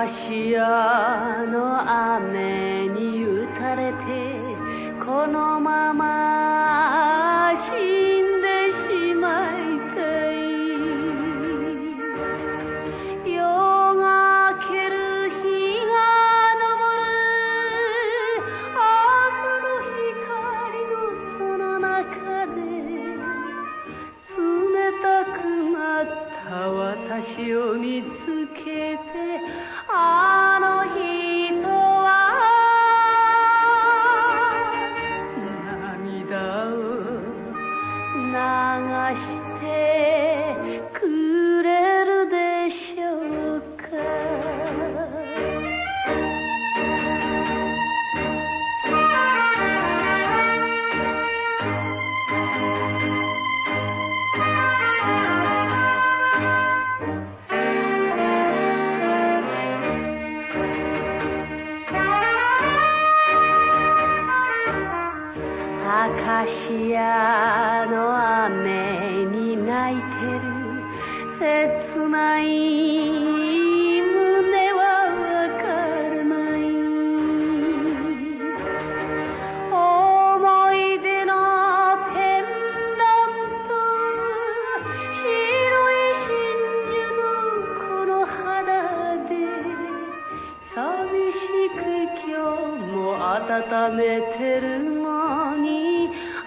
Marciano 見つけてあの人夜の雨に泣いてる切ない胸はわからない思い出のペンダント白い真珠のこの肌で寂しく今日も温めてるのに